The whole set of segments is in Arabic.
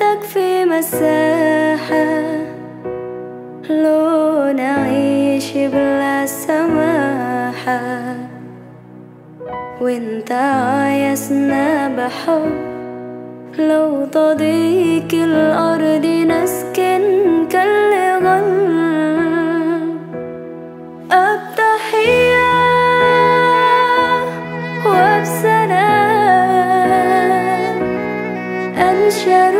ما تكفي مساحة لو نعيش بلا سماحة. وإنت عايزنا بحب لو تضيق الأرض نسكن كل التحية وبسلام أنشر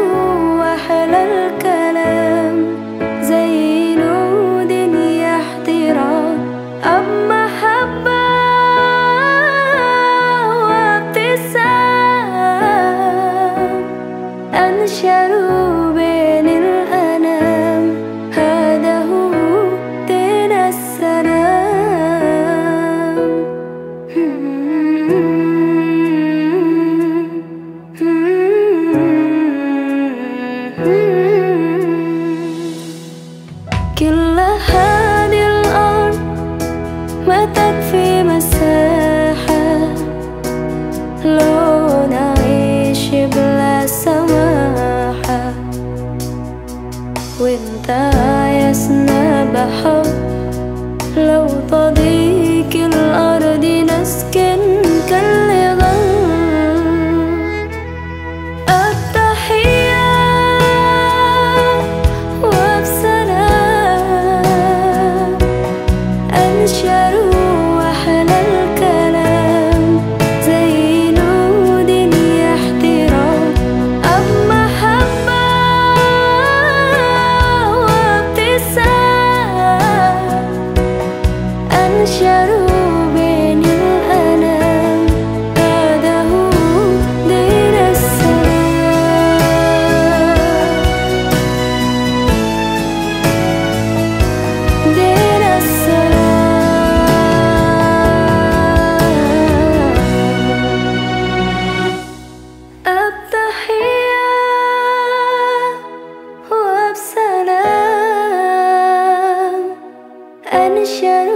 أنشر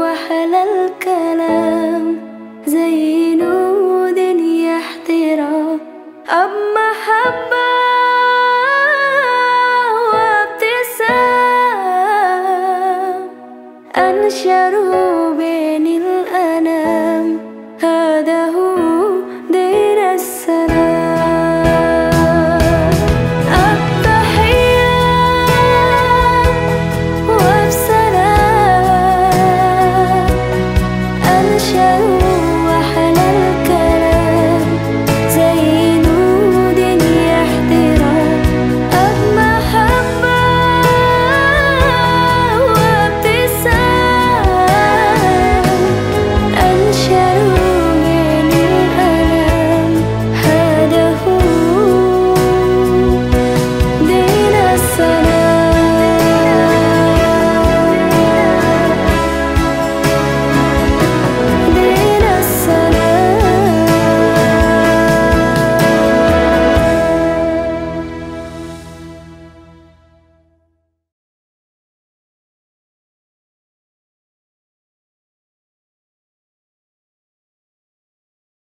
وأحلى الكلام. زي نود احترام أب محبة وابتسام. أنشر